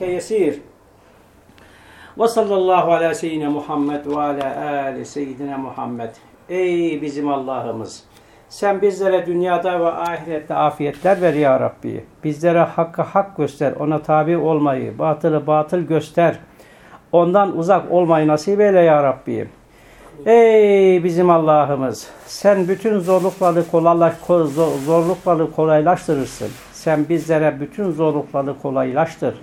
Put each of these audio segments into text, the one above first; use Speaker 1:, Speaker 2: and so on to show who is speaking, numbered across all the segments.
Speaker 1: yesir. Ve sallallahu ala seyyidine Muhammed ve ala ali seyyidine Muhammed. Ey bizim Allah'ımız! Sen bizlere dünyada ve ahirette afiyetler ver ya Rabbi. Bizlere hakkı hak göster, ona tabi olmayı, batılı batıl göster. Ondan uzak olmayı nasip eyle ya Rabbi. Ey bizim Allah'ımız! Sen bütün zorlukları, zorlukları kolaylaştırırsın. Sen bizlere bütün zorlukları kolaylaştır.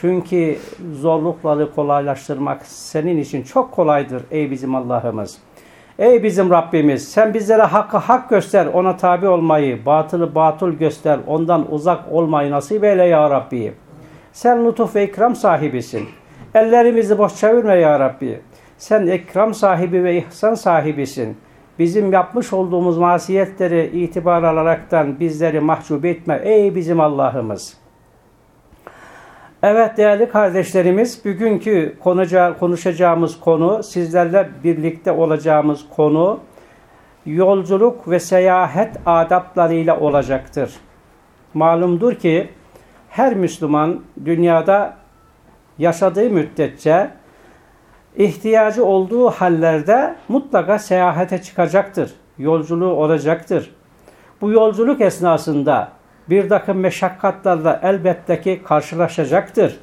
Speaker 1: Çünkü zorlukları kolaylaştırmak senin için çok kolaydır ey bizim Allah'ımız. Ey bizim Rabbimiz sen bizlere hakkı hak göster ona tabi olmayı, batılı batıl göster ondan uzak olmayı nasip eyle ya Rabbi. Sen lütuf ve ikram sahibisin. Ellerimizi boş çevirme ya Rabbi. Sen ikram sahibi ve ihsan sahibisin. Bizim yapmış olduğumuz masiyetleri itibar alaraktan bizleri mahcup etme ey bizim Allah'ımız. Evet değerli kardeşlerimiz, bugünkü konuca, konuşacağımız konu, sizlerle birlikte olacağımız konu, yolculuk ve seyahat adaplarıyla olacaktır. Malumdur ki, her Müslüman dünyada yaşadığı müddetçe, ihtiyacı olduğu hallerde mutlaka seyahate çıkacaktır. Yolculuğu olacaktır. Bu yolculuk esnasında bir takım meşakkatlarla elbette ki karşılaşacaktır.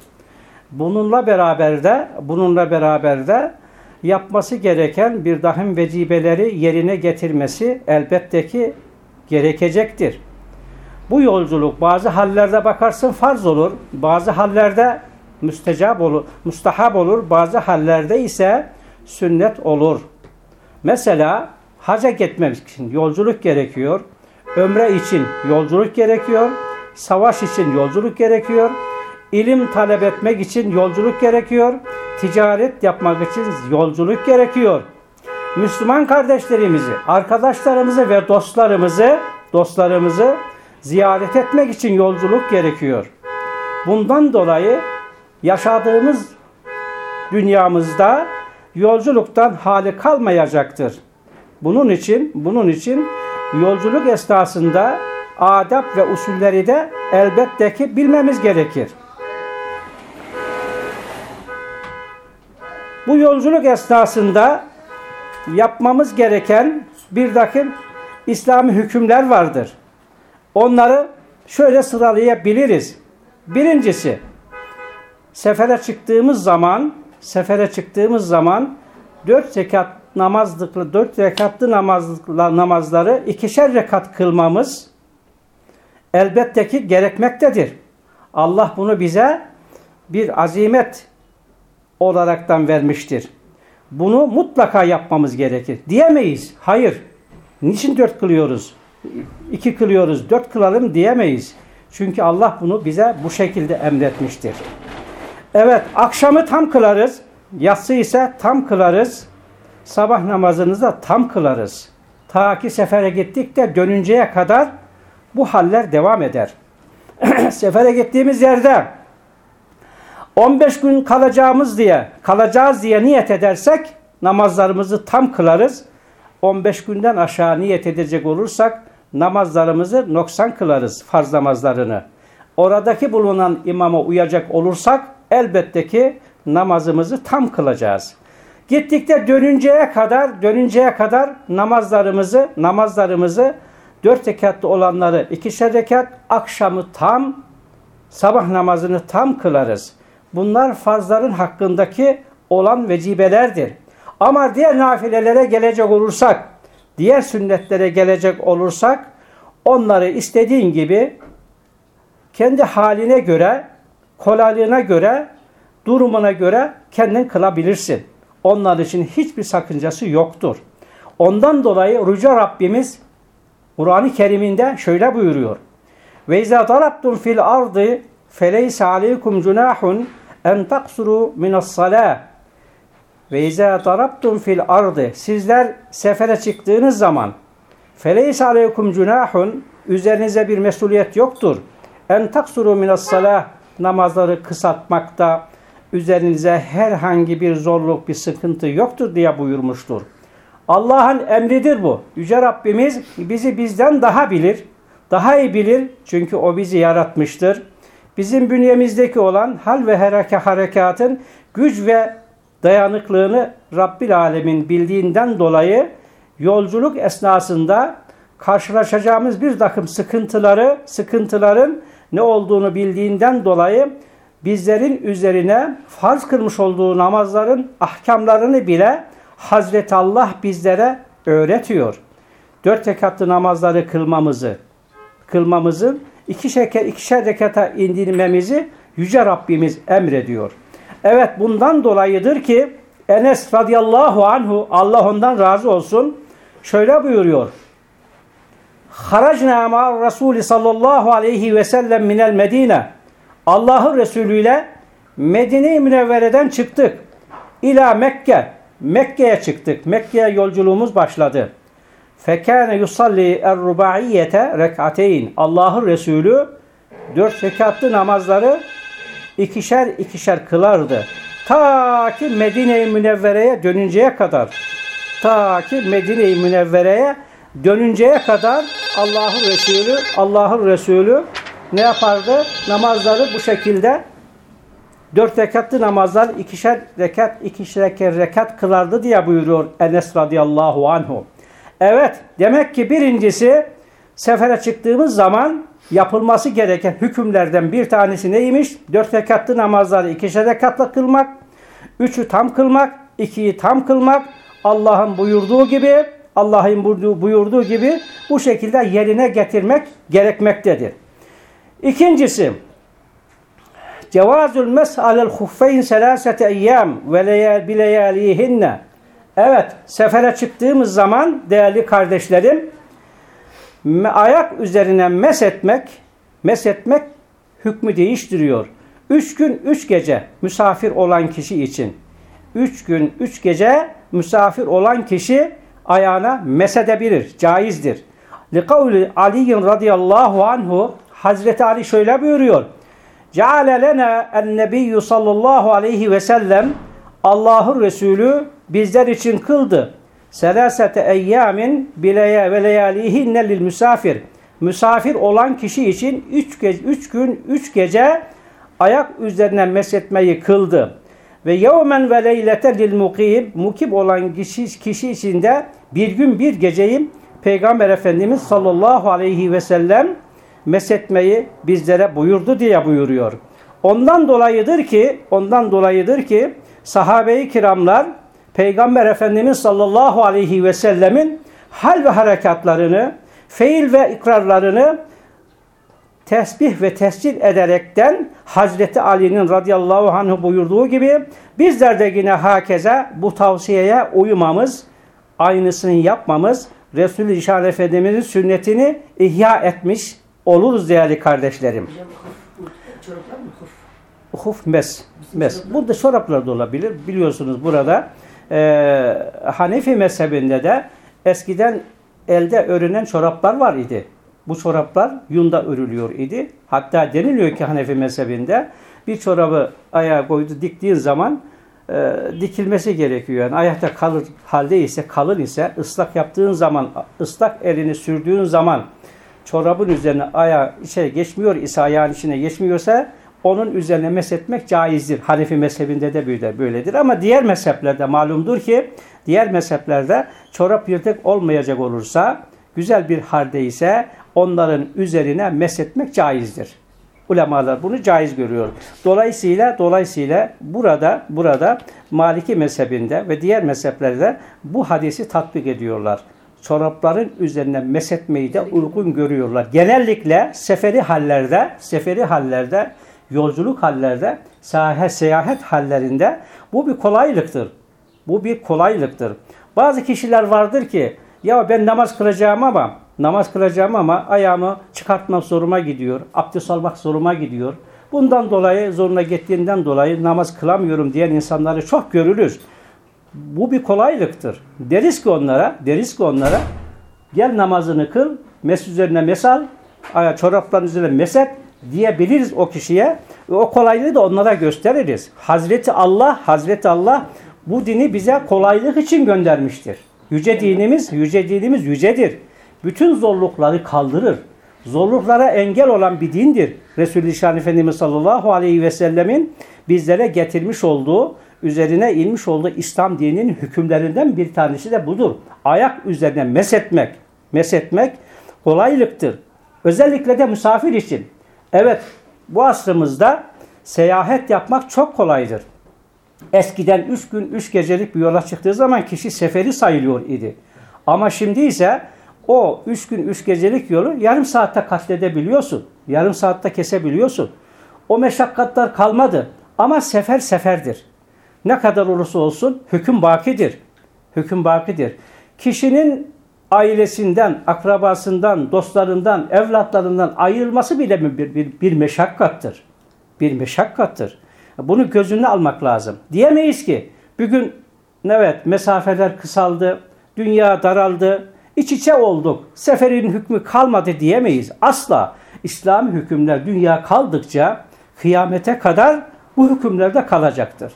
Speaker 1: Bununla beraber de bununla beraber de yapması gereken bir takım vecibeleri yerine getirmesi elbette ki gerekecektir. Bu yolculuk bazı hallerde bakarsın farz olur, bazı hallerde müstecab olur, mustahab olur, bazı hallerde ise sünnet olur. Mesela haca gitmek için yolculuk gerekiyor. Ömre için yolculuk gerekiyor. Savaş için yolculuk gerekiyor. İlim talep etmek için yolculuk gerekiyor. Ticaret yapmak için yolculuk gerekiyor. Müslüman kardeşlerimizi, arkadaşlarımızı ve dostlarımızı, dostlarımızı ziyaret etmek için yolculuk gerekiyor. Bundan dolayı yaşadığımız dünyamızda yolculuktan hali kalmayacaktır. Bunun için, bunun için yolculuk esnasında adab ve usulleri de elbette ki bilmemiz gerekir. Bu yolculuk esnasında yapmamız gereken bir takım İslami hükümler vardır. Onları şöyle sıralayabiliriz. Birincisi, sefere çıktığımız zaman, sefere çıktığımız zaman dört rekat namazlıklı, dört rekatlı namazlıkla, namazları ikişer rekat kılmamız elbette ki gerekmektedir. Allah bunu bize bir azimet olaraktan vermiştir. Bunu mutlaka yapmamız gerekir. Diyemeyiz. Hayır. Niçin dört kılıyoruz? İki kılıyoruz, dört kılalım diyemeyiz. Çünkü Allah bunu bize bu şekilde emretmiştir. Evet, akşamı tam kılarız. Yatsı ise tam kılarız sabah namazını da tam kılarız. Ta ki sefere gittik de dönünceye kadar bu haller devam eder. sefere gittiğimiz yerde 15 gün kalacağımız diye, kalacağız diye niyet edersek namazlarımızı tam kılarız. 15 günden aşağı niyet edecek olursak namazlarımızı noksan kılarız, farz namazlarını. Oradaki bulunan imama uyacak olursak elbette ki namazımızı tam kılacağız. Gittikte dönünceye kadar, dönünceye kadar namazlarımızı, namazlarımızı dört rekatlı olanları ikişer rekat, akşamı tam, sabah namazını tam kılarız. Bunlar farzların hakkındaki olan vecibelerdir. Ama diğer nafilelere gelecek olursak, diğer sünnetlere gelecek olursak, onları istediğin gibi kendi haline göre, kolaylığına göre, durumuna göre kendin kılabilirsin. Onlar için hiçbir sakıncası yoktur. Ondan dolayı Rüca Rabbimiz Kur'an-ı Kerim'inde şöyle buyuruyor. Ve izâ darabtum fil ardı feleyse aleykum cunahun en taksuru minas salâh. Ve izâ darabtum fil ardı sizler sefere çıktığınız zaman feleyse aleykum cunahun üzerinize bir mesuliyet yoktur. En taksuru minas salah namazları kısaltmakta, üzerinize herhangi bir zorluk, bir sıkıntı yoktur diye buyurmuştur. Allah'ın emridir bu. Yüce Rabbimiz bizi bizden daha bilir, daha iyi bilir. Çünkü O bizi yaratmıştır. bizim bünyemizdeki olan hal ve hareke harekatın güç ve dayanıklığını Rabbil Alemin bildiğinden dolayı yolculuk esnasında karşılaşacağımız bir takım sıkıntıları, sıkıntıların ne olduğunu bildiğinden dolayı bizlerin üzerine farz kılmış olduğu namazların ahkamlarını bile Hazreti Allah bizlere öğretiyor. Dört rekatlı namazları kılmamızı, kılmamızın iki şeker, ikişer rekata indirmemizi Yüce Rabbimiz emrediyor. Evet bundan dolayıdır ki Enes radıyallahu anhu Allah ondan razı olsun şöyle buyuruyor. Haracna ma Resulü sallallahu aleyhi ve sellem minel Medine. Allah'ın Resulü ile Medine-i Münevvere'den çıktık. İla Mekke. Mekke'ye çıktık. Mekke'ye yolculuğumuz başladı. Fekâne yusalli er-rubaiyete rek'ateyn. Allah'ın Resulü dört rekatlı namazları ikişer ikişer kılardı. Ta ki Medine-i Münevvere'ye dönünceye kadar. Ta ki Medine-i Münevvere'ye dönünceye kadar Allah'ın Resulü Allah'ın Resulü ne yapardı? Namazları bu şekilde dört rekatlı namazlar ikişer rekat ikişer rekat kılardı diye buyuruyor Enes radıyallahu anhu. Evet demek ki birincisi sefere çıktığımız zaman yapılması gereken hükümlerden bir tanesi neymiş? Dört rekatlı namazları ikişer rekatla kılmak, üçü tam kılmak, ikiyi tam kılmak, Allah'ın buyurduğu gibi, Allah'ın buyurduğu gibi bu şekilde yerine getirmek gerekmektedir. İkincisi, cevazul mes'alel huffeyn selasete eyyam ve bileyalihinne. Evet, sefere çıktığımız zaman değerli kardeşlerim, ayak üzerine mesetmek, mesetmek hükmü değiştiriyor. Üç gün, üç gece misafir olan kişi için. Üç gün, üç gece misafir olan kişi ayağına mesedebilir, caizdir. Likavli Ali'in radıyallahu anhu Hazreti Ali şöyle buyuruyor. Ceale lena en nebiyyü sallallahu aleyhi ve sellem Allah'ın Resulü bizler için kıldı. Selasete eyyamin bileye ve leyalihinne lil misafir. Misafir olan kişi için üç, gece, üç gün, üç gece ayak üzerine mesetmeyi kıldı. Ve yevmen ve leylete lil mukib. Mukib olan kişi, kişi için de bir gün bir geceyi Peygamber Efendimiz sallallahu aleyhi ve sellem mesetmeyi bizlere buyurdu diye buyuruyor. Ondan dolayıdır ki, ondan dolayıdır ki sahabe-i kiramlar Peygamber Efendimiz sallallahu aleyhi ve sellemin hal ve harekatlarını, feil ve ikrarlarını tesbih ve tescil ederekten Hazreti Ali'nin radıyallahu anh buyurduğu gibi bizler de yine hakeze bu tavsiyeye uymamız, aynısını yapmamız, Resul-i Efendimiz'in sünnetini ihya etmiş oluruz değerli kardeşlerim. Huf mes. mes. Burada çoraplar da olabilir. Biliyorsunuz burada e, Hanefi mezhebinde de eskiden elde örünen çoraplar var idi. Bu çoraplar yunda örülüyor idi. Hatta deniliyor ki Hanefi mezhebinde bir çorabı ayağa koydu diktiğin zaman e, dikilmesi gerekiyor. Yani ayakta kalır halde ise kalın ise ıslak yaptığın zaman ıslak elini sürdüğün zaman çorabın üzerine ayağı içeri geçmiyor ise ayağın içine geçmiyorsa onun üzerine mesetmek caizdir. Hanefi mezhebinde de böyledir. Ama diğer mezheplerde malumdur ki diğer mezheplerde çorap yırtık olmayacak olursa güzel bir halde ise onların üzerine mesetmek caizdir. Ulemalar bunu caiz görüyor. Dolayısıyla dolayısıyla burada burada Maliki mezhebinde ve diğer mezheplerde bu hadisi tatbik ediyorlar. Çorapların üzerine mesetmeyi de uygun görüyorlar. Genellikle seferi hallerde, seferi hallerde yolculuk hallerde, seyahat, seyahat hallerinde bu bir kolaylıktır. Bu bir kolaylıktır. Bazı kişiler vardır ki ya ben namaz kılacağım ama namaz kılacağım ama ayağımı çıkartmak zoruma gidiyor. Abdest almak zoruma gidiyor. Bundan dolayı zoruna gittiğinden dolayı namaz kılamıyorum diyen insanları çok görülür. Bu bir kolaylıktır. Deriz ki onlara, deriz ki onlara gel namazını kıl, mes üzerine mesal, çorapların üzerine meset, diyebiliriz o kişiye ve o kolaylığı da onlara gösteririz. Hazreti Allah, Hazreti Allah bu dini bize kolaylık için göndermiştir. Yüce dinimiz, yüce dinimiz yücedir. Bütün zorlukları kaldırır. zorluklara engel olan bir dindir. Resulü Şan Efendimiz sallallahu aleyhi ve sellemin bizlere getirmiş olduğu, üzerine inmiş olduğu İslam dininin hükümlerinden bir tanesi de budur. Ayak üzerine mesetmek, mesetmek kolaylıktır. Özellikle de misafir için. Evet, bu asrımızda seyahat yapmak çok kolaydır. Eskiden üç gün üç gecelik bir yola çıktığı zaman kişi seferi sayılıyor idi. Ama şimdi ise o üç gün üç gecelik yolu yarım saatte katledebiliyorsun. Yarım saatte kesebiliyorsun. O meşakkatler kalmadı. Ama sefer seferdir. Ne kadar olursa olsun hüküm bakidir. Hüküm bakidir. Kişinin ailesinden, akrabasından, dostlarından, evlatlarından ayrılması bile bir, bir, bir meşakkattır. Bir meşakkattır. Bunu gözüne almak lazım. Diyemeyiz ki bugün evet mesafeler kısaldı, dünya daraldı, iç içe olduk, seferin hükmü kalmadı diyemeyiz. Asla İslam hükümler dünya kaldıkça kıyamete kadar bu hükümlerde kalacaktır.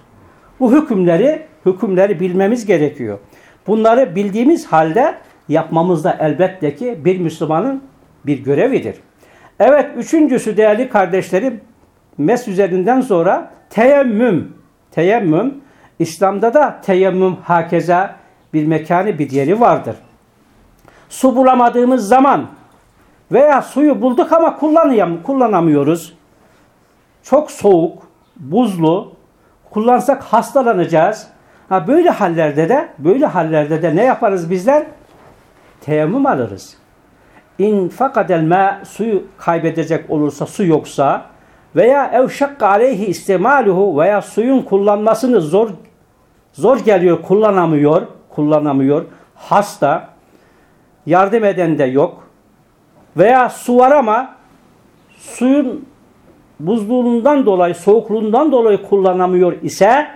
Speaker 1: Bu hükümleri hükümleri bilmemiz gerekiyor. Bunları bildiğimiz halde yapmamız da elbette ki bir Müslümanın bir görevidir. Evet üçüncüsü değerli kardeşlerim mes üzerinden sonra teyemmüm. Teyemmüm İslam'da da teyemmüm hakeza bir mekanı bir yeri vardır. Su bulamadığımız zaman veya suyu bulduk ama kullanamıyoruz. Çok soğuk, buzlu, kullansak hastalanacağız. Ha böyle hallerde de böyle hallerde de ne yaparız bizler? Teyemmüm alırız. İn fakadel ma suyu kaybedecek olursa su yoksa veya ev şakka aleyhi istimaluhu veya suyun kullanmasını zor zor geliyor, kullanamıyor, kullanamıyor. Hasta, yardım eden de yok. Veya su var ama suyun buzluğundan dolayı, soğukluğundan dolayı kullanamıyor ise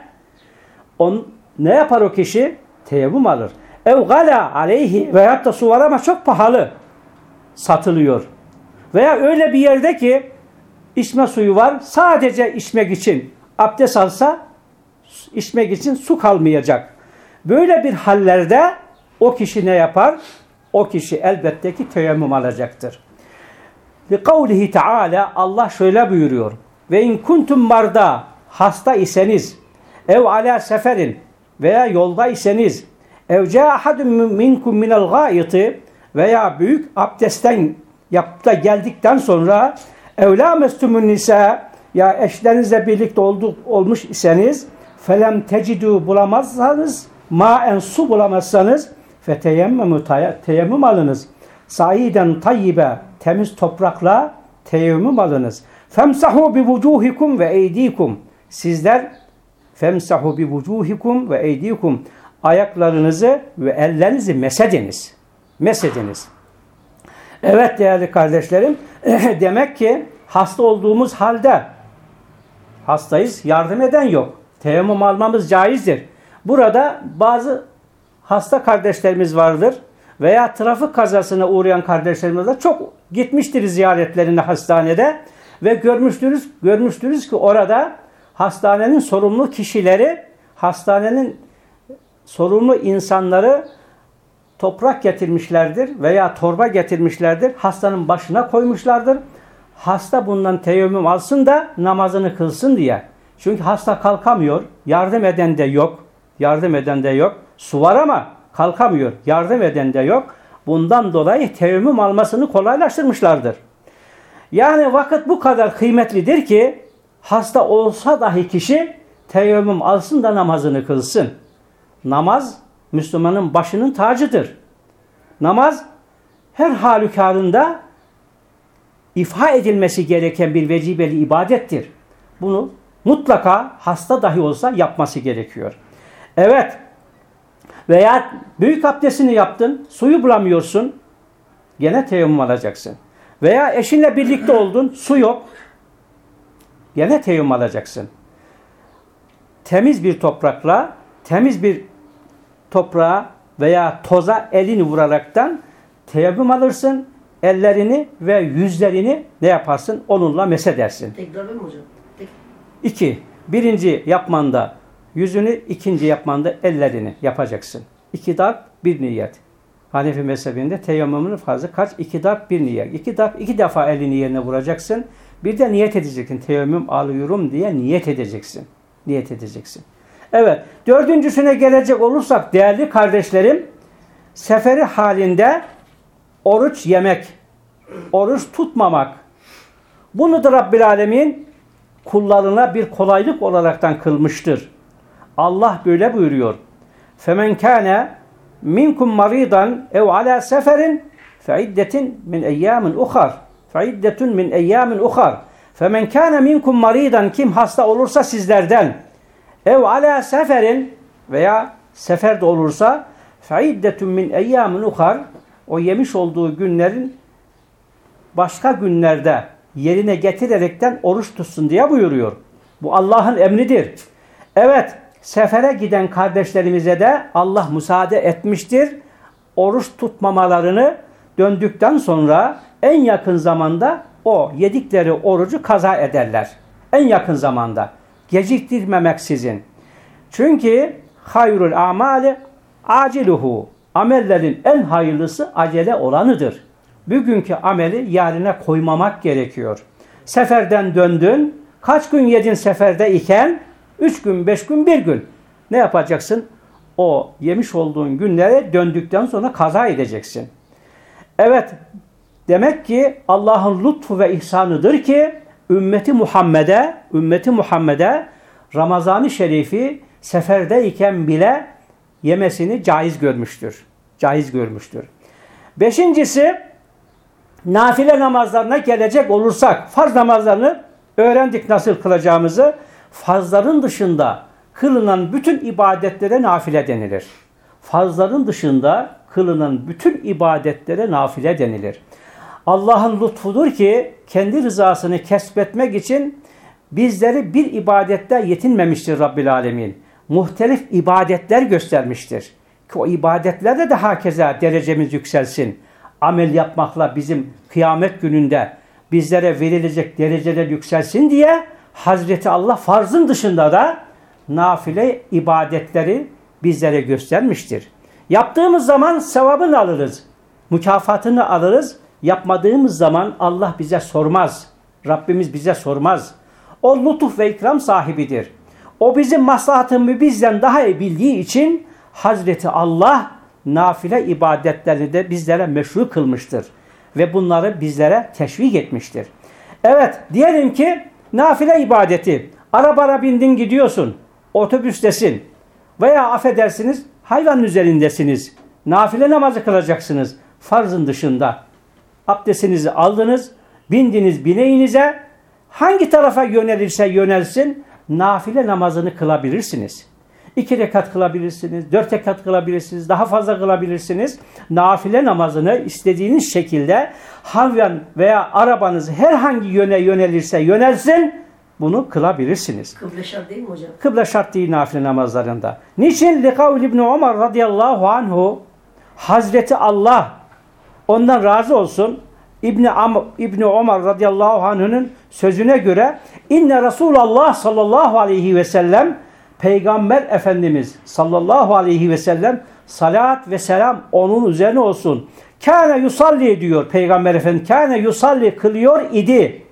Speaker 1: on, ne yapar o kişi? Teyemmüm alır. Ev gala aleyhi veyahut da su var ama çok pahalı satılıyor. Veya öyle bir yerde ki içme suyu var sadece içmek için abdest alsa içmek için su kalmayacak. Böyle bir hallerde o kişi ne yapar? O kişi elbette ki teyemmüm alacaktır. Li kavlihi Teala Allah şöyle buyuruyor. Ve in kuntum marda hasta iseniz ev ala seferin veya yolda iseniz ev cahadun minkum minel gâiti veya büyük abdestten yapta geldikten sonra evlâ mestumun nisa ya eşlerinizle birlikte olduk, olmuş iseniz felem tecidü bulamazsanız maen su bulamazsanız feteyemmemü teyemmüm alınız. Saiden tayyibe temiz toprakla teyemmüm alınız. Femsahu bi vucuhikum ve eydikum. Sizler femsahu bi vucuhikum ve eydikum. Ayaklarınızı ve ellerinizi mesediniz. Mesediniz. Evet değerli kardeşlerim, demek ki hasta olduğumuz halde hastayız, yardım eden yok. Teyemmüm almamız caizdir. Burada bazı hasta kardeşlerimiz vardır veya trafik kazasına uğrayan kardeşlerimiz de çok gitmiştir ziyaretlerine hastanede ve görmüştürüz, görmüştürüz ki orada hastanenin sorumlu kişileri, hastanenin sorumlu insanları toprak getirmişlerdir veya torba getirmişlerdir. Hastanın başına koymuşlardır. Hasta bundan teyemmüm alsın da namazını kılsın diye. Çünkü hasta kalkamıyor. Yardım eden de yok. Yardım eden de yok. Su var ama kalkamıyor. Yardım eden de yok. Bundan dolayı teyemmüm almasını kolaylaştırmışlardır. Yani vakit bu kadar kıymetlidir ki hasta olsa dahi kişi teyemmüm alsın da namazını kılsın. Namaz Müslümanın başının tacıdır. Namaz her halükarında ifa edilmesi gereken bir vecibeli ibadettir. Bunu mutlaka hasta dahi olsa yapması gerekiyor. Evet veya büyük abdestini yaptın, suyu bulamıyorsun, gene teyemmüm alacaksın. Veya eşinle birlikte oldun, su yok, gene teyemmüm alacaksın. Temiz bir toprakla, temiz bir toprağa veya toza elini vuraraktan teyemmüm alırsın, ellerini ve yüzlerini ne yaparsın? Onunla mesedersin.
Speaker 2: Tekrar mı hocam? Tek...
Speaker 1: İki, birinci yapmanda yüzünü, ikinci yapmanda ellerini yapacaksın. İki dak, bir niyet. Hanefi mezhebinde teyemmümün farzı kaç? İki darp bir niyet. İki darp iki defa elini yerine vuracaksın. Bir de niyet edeceksin. Teyemmüm alıyorum diye niyet edeceksin. Niyet edeceksin. Evet. Dördüncüsüne gelecek olursak değerli kardeşlerim seferi halinde oruç yemek, oruç tutmamak. Bunu da Rabbil Alemin kullarına bir kolaylık olaraktan kılmıştır. Allah böyle buyuruyor. Femen kâne minkum maridan ev ala seferin feiddetin min eyyamin uhar. Feiddetun min eyyamin uhar. Femen kâne minkum maridan kim hasta olursa sizlerden ev ala seferin veya seferde olursa feiddetun min eyyamin uhar o yemiş olduğu günlerin başka günlerde yerine getirerekten oruç tutsun diye buyuruyor. Bu Allah'ın emridir. Evet, sefere giden kardeşlerimize de Allah müsaade etmiştir. Oruç tutmamalarını döndükten sonra en yakın zamanda o yedikleri orucu kaza ederler. En yakın zamanda. Geciktirmemek sizin. Çünkü hayrul amali aciluhu. Amellerin en hayırlısı acele olanıdır. Bugünkü ameli yarına koymamak gerekiyor. Seferden döndün. Kaç gün yedin seferde iken? Üç gün, beş gün, bir gün. Ne yapacaksın? O yemiş olduğun günlere döndükten sonra kaza edeceksin. Evet, demek ki Allah'ın lütfu ve ihsanıdır ki ümmeti Muhammed'e, ümmeti Muhammed'e Ramazan-ı Şerifi seferdeyken bile yemesini caiz görmüştür. Caiz görmüştür. Beşincisi nafile namazlarına gelecek olursak farz namazlarını öğrendik nasıl kılacağımızı. Farzların dışında kılınan bütün ibadetlere nafile denilir. Farzların dışında kılınan bütün ibadetlere nafile denilir. Allah'ın lütfudur ki kendi rızasını kesbetmek için bizleri bir ibadette yetinmemiştir Rabbil Alemin. Muhtelif ibadetler göstermiştir. Ki o ibadetlerde de hakeza derecemiz yükselsin amel yapmakla bizim kıyamet gününde bizlere verilecek dereceler yükselsin diye Hazreti Allah farzın dışında da nafile ibadetleri bizlere göstermiştir. Yaptığımız zaman sevabını alırız. Mükafatını alırız. Yapmadığımız zaman Allah bize sormaz. Rabbimiz bize sormaz. O lütuf ve ikram sahibidir. O bizim maslahatımı bizden daha iyi bildiği için Hazreti Allah nafile ibadetlerini de bizlere meşru kılmıştır. Ve bunları bizlere teşvik etmiştir. Evet diyelim ki nafile ibadeti. Arabara bindin gidiyorsun. Otobüstesin. Veya affedersiniz hayvanın üzerindesiniz. Nafile namazı kılacaksınız. Farzın dışında. Abdestinizi aldınız. Bindiniz bineğinize. Hangi tarafa yönelirse yönelsin nafile namazını kılabilirsiniz. İki rekat kılabilirsiniz, dört rekat kılabilirsiniz, daha fazla kılabilirsiniz. Nafile namazını istediğiniz şekilde havyan veya arabanız herhangi yöne yönelirse yönelsin bunu kılabilirsiniz.
Speaker 2: Kıble şart değil mi hocam?
Speaker 1: Kıble şart değil nafile namazlarında. Niçin? Likavl İbni Umar radıyallahu anhu Hazreti Allah ondan razı olsun İbni, Am İbni Umar radıyallahu anh'ın sözüne göre inne Resulullah sallallahu aleyhi ve sellem Peygamber Efendimiz sallallahu aleyhi ve sellem salat ve selam onun üzerine olsun. Kâne yusalli diyor Peygamber Efendimiz. Kâne yusalli kılıyor idi.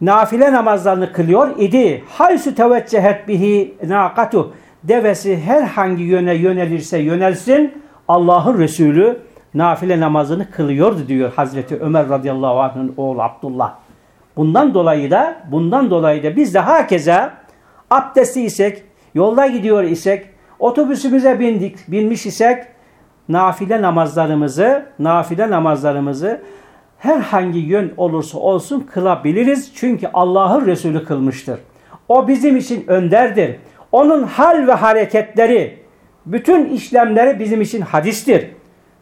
Speaker 1: Nafile namazlarını kılıyor idi. Haysu teveccehet bihi naqatu. Devesi herhangi yöne yönelirse yönelsin Allah'ın Resulü nafile namazını kılıyordu diyor Hazreti Ömer radıyallahu anh'ın oğlu Abdullah. Bundan dolayı da bundan dolayı da biz de hakeza abdestli isek, yolda gidiyor isek, otobüsümüze bindik, binmiş isek nafile namazlarımızı, nafile namazlarımızı herhangi yön olursa olsun kılabiliriz. Çünkü Allah'ın Resulü kılmıştır. O bizim için önderdir. Onun hal ve hareketleri, bütün işlemleri bizim için hadistir.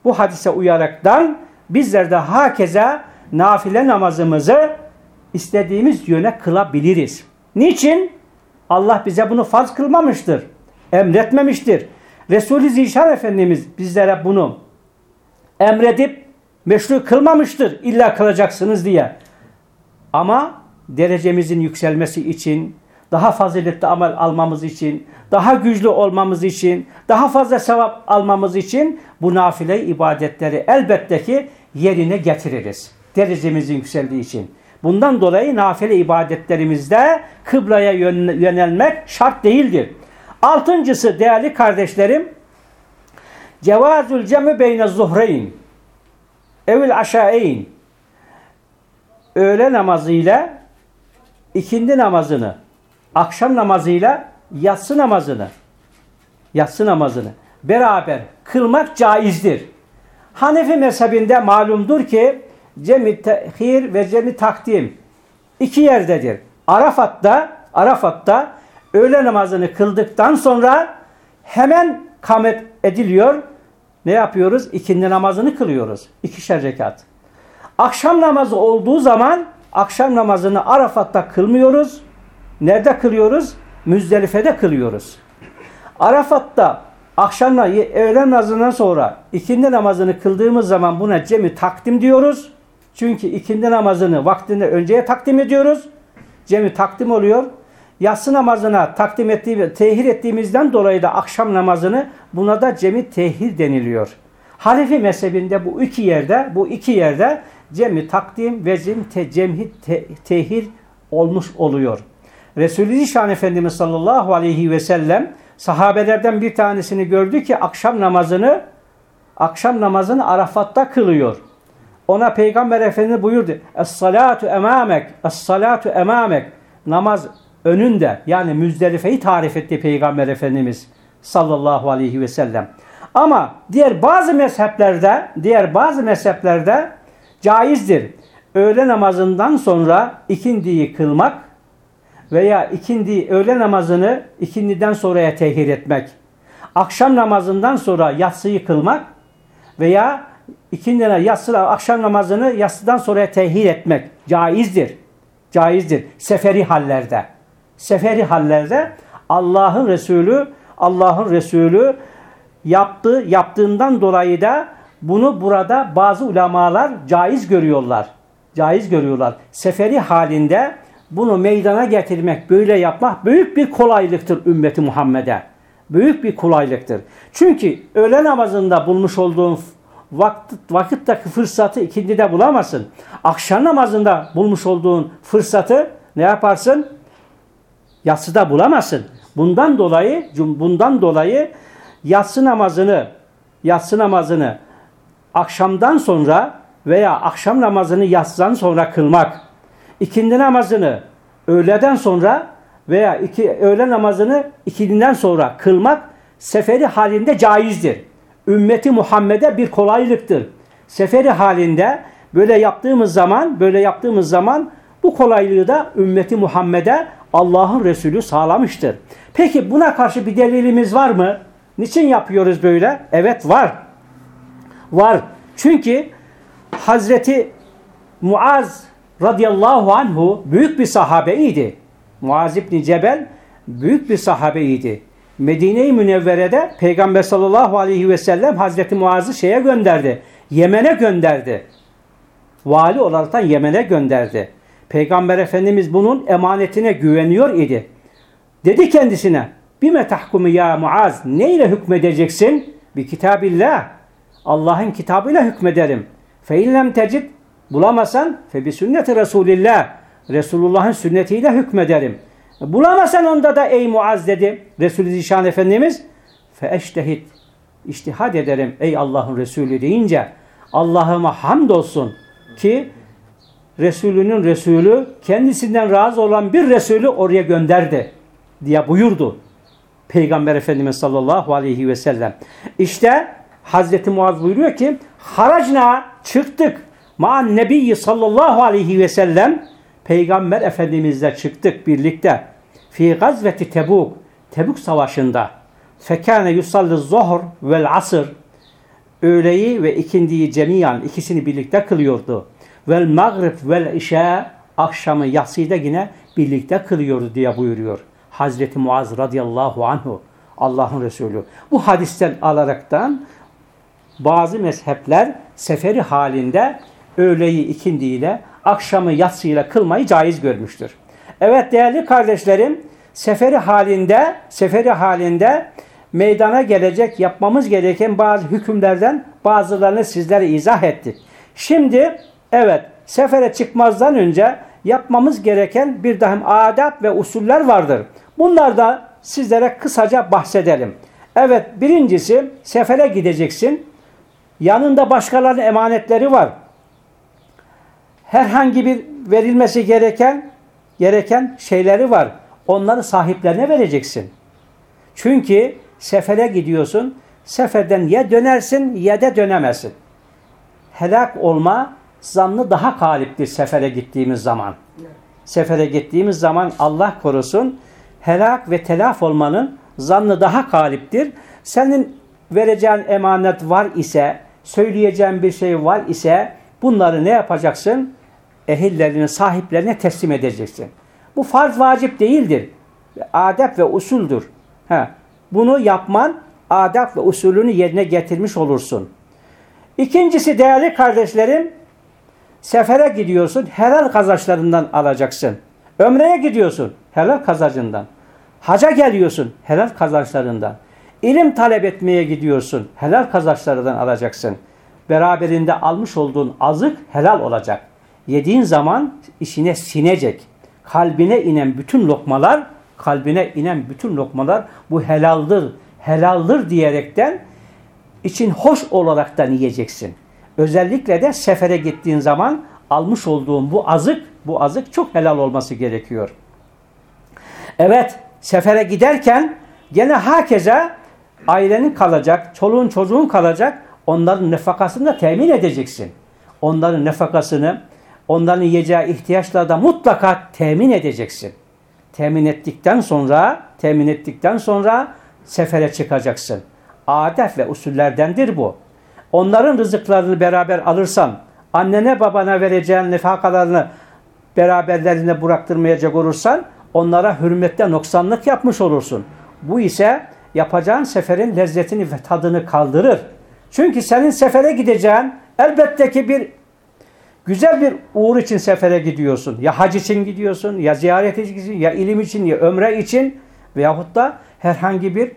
Speaker 1: Bu hadise uyaraktan bizler de hakeza nafile namazımızı istediğimiz yöne kılabiliriz. Niçin? Allah bize bunu farz kılmamıştır. Emretmemiştir. Resulü Zişan Efendimiz bizlere bunu emredip meşru kılmamıştır. İlla kılacaksınız diye. Ama derecemizin yükselmesi için, daha faziletli amel almamız için, daha güçlü olmamız için, daha fazla sevap almamız için bu nafile ibadetleri elbette ki yerine getiririz. Derecemizin yükseldiği için. Bundan dolayı nafile ibadetlerimizde kıblaya yönelmek şart değildir. Altıncısı değerli kardeşlerim, cevazül cemi beyne zuhreyn evil aşaeyn öğle namazıyla ikindi namazını, akşam namazıyla yatsı namazını, yatsı namazını beraber kılmak caizdir. Hanefi mezhebinde malumdur ki cemi tehir ve cemi takdim iki yerdedir. Arafat'ta Arafat'ta öğle namazını kıldıktan sonra hemen kamet ediliyor. Ne yapıyoruz? İkindi namazını kılıyoruz. İkişer rekat. Akşam namazı olduğu zaman akşam namazını Arafat'ta kılmıyoruz. Nerede kılıyoruz? Müzdelife'de kılıyoruz. Arafat'ta akşamla öğlen namazından sonra ikindi namazını kıldığımız zaman buna cemi takdim diyoruz. Çünkü ikindi namazını vaktinde önceye takdim ediyoruz. Cemi takdim oluyor. Yatsı namazına takdim ettiğimiz, tehir ettiğimizden dolayı da akşam namazını buna da cemi tehir deniliyor. Hanefi mezhebinde bu iki yerde, bu iki yerde cemi takdim ve te, cemhi te, tehir olmuş oluyor. Resulü Zişan Efendimiz sallallahu aleyhi ve sellem sahabelerden bir tanesini gördü ki akşam namazını akşam namazını Arafat'ta kılıyor. Ona Peygamber Efendimiz buyurdu. Es-salatu emamek, es-salatu emamek. Namaz önünde yani Müzdelife'yi tarif etti Peygamber Efendimiz sallallahu aleyhi ve sellem. Ama diğer bazı mezheplerde, diğer bazı mezheplerde caizdir. Öğle namazından sonra ikindiyi kılmak veya ikindi öğle namazını ikindiden sonraya tehir etmek. Akşam namazından sonra yatsıyı kılmak veya ikindine yatsı akşam namazını yatsıdan sonra tehir etmek caizdir. Caizdir. Seferi hallerde. Seferi hallerde Allah'ın Resulü Allah'ın Resulü yaptı, yaptığından dolayı da bunu burada bazı ulamalar caiz görüyorlar. Caiz görüyorlar. Seferi halinde bunu meydana getirmek, böyle yapmak büyük bir kolaylıktır ümmeti Muhammed'e. Büyük bir kolaylıktır. Çünkü öğle namazında bulmuş olduğun vakit, vakitteki fırsatı ikindide bulamazsın. Akşam namazında bulmuş olduğun fırsatı ne yaparsın? Yatsıda bulamazsın. Bundan dolayı bundan dolayı yatsı namazını yatsı namazını akşamdan sonra veya akşam namazını yatsıdan sonra kılmak, ikindi namazını öğleden sonra veya iki öğle namazını ikindinden sonra kılmak seferi halinde caizdir. Ümmeti Muhammed'e bir kolaylıktır. Seferi halinde böyle yaptığımız zaman, böyle yaptığımız zaman bu kolaylığı da ümmeti Muhammed'e Allah'ın Resulü sağlamıştır. Peki buna karşı bir delilimiz var mı? Niçin yapıyoruz böyle? Evet var. Var. Çünkü Hazreti Muaz radıyallahu anhu büyük bir sahabeydi. Muaz İbni Cebel büyük bir sahabeydi. Medine-i Münevvere'de Peygamber sallallahu aleyhi ve sellem Hazreti Muaz'ı şeye gönderdi. Yemen'e gönderdi. Vali olaraktan Yemen'e gönderdi. Peygamber Efendimiz bunun emanetine güveniyor idi. Dedi kendisine Bime tahkumu ya Muaz ne ile hükmedeceksin? Bir kitabillah. Allah'ın kitabıyla hükmederim. Fe illem tecid bulamasan fe bi sünneti Resulillah. Resulullah'ın sünnetiyle hükmederim. Bulamasan onda da ey Muaz dedi Resulü Zişan Efendimiz fe eştehid iştihad ederim ey Allah'ın Resulü deyince Allah'ıma hamdolsun ki Resulünün Resulü kendisinden razı olan bir Resulü oraya gönderdi diye buyurdu. Peygamber Efendimiz sallallahu aleyhi ve sellem. İşte Hazreti Muaz buyuruyor ki haracna çıktık ma'an nebiyyi sallallahu aleyhi ve sellem Peygamber Efendimizle çıktık birlikte. Fi gazveti Tebuk Tebuk savaşında fekâne yusalli zuhr vel asr öğleyi ve ikindiyi cemiyan ikisini birlikte kılıyordu. Vel magrib vel işe akşamı yatsıyı yine birlikte kılıyordu diye buyuruyor. Hazreti Muaz radıyallahu anhu Allah'ın Resulü. Bu hadisten alaraktan bazı mezhepler seferi halinde öğleyi ikindiyle akşamı yatsıyla kılmayı caiz görmüştür. Evet değerli kardeşlerim seferi halinde seferi halinde meydana gelecek yapmamız gereken bazı hükümlerden bazılarını sizlere izah ettik. Şimdi evet sefere çıkmazdan önce yapmamız gereken bir daim adab ve usuller vardır. Bunlar da sizlere kısaca bahsedelim. Evet birincisi sefere gideceksin. Yanında başkalarının emanetleri var. Herhangi bir verilmesi gereken gereken şeyleri var. Onları sahiplerine vereceksin. Çünkü sefere gidiyorsun. Seferden ya dönersin ya da dönemezsin. Helak olma zannı daha galiptir sefere gittiğimiz zaman. Sefere gittiğimiz zaman Allah korusun helak ve telaf olmanın zannı daha galiptir. Senin vereceğin emanet var ise, söyleyeceğin bir şey var ise bunları ne yapacaksın? Ehillerine, sahiplerine teslim edeceksin. Bu farz vacip değildir. Adep ve usuldür. Ha, bunu yapman adab ve usulünü yerine getirmiş olursun. İkincisi değerli kardeşlerim, sefere gidiyorsun, helal kazançlarından alacaksın. Ömreye gidiyorsun, helal kazancından. Haca geliyorsun, helal kazançlarından. İlim talep etmeye gidiyorsun, helal kazançlarından alacaksın. Beraberinde almış olduğun azık helal olacak. Yediğin zaman işine sinecek. Kalbine inen bütün lokmalar kalbine inen bütün lokmalar bu helaldir, helaldir diyerekten için hoş olaraktan yiyeceksin. Özellikle de sefere gittiğin zaman almış olduğun bu azık, bu azık çok helal olması gerekiyor. Evet, sefere giderken gene hakeza ailenin kalacak, çoluğun çocuğun kalacak, onların nefakasını da temin edeceksin. Onların nefakasını, onların yiyeceği ihtiyaçları da mutlaka temin edeceksin temin ettikten sonra temin ettikten sonra sefere çıkacaksın. Adet ve usullerdendir bu. Onların rızıklarını beraber alırsan, annene babana vereceğin nefakalarını beraberlerine bıraktırmayacak olursan, onlara hürmette noksanlık yapmış olursun. Bu ise yapacağın seferin lezzetini ve tadını kaldırır. Çünkü senin sefere gideceğin elbette ki bir Güzel bir uğur için sefere gidiyorsun. Ya hac için gidiyorsun, ya ziyaret için, ya ilim için, ya ömre için veyahut da herhangi bir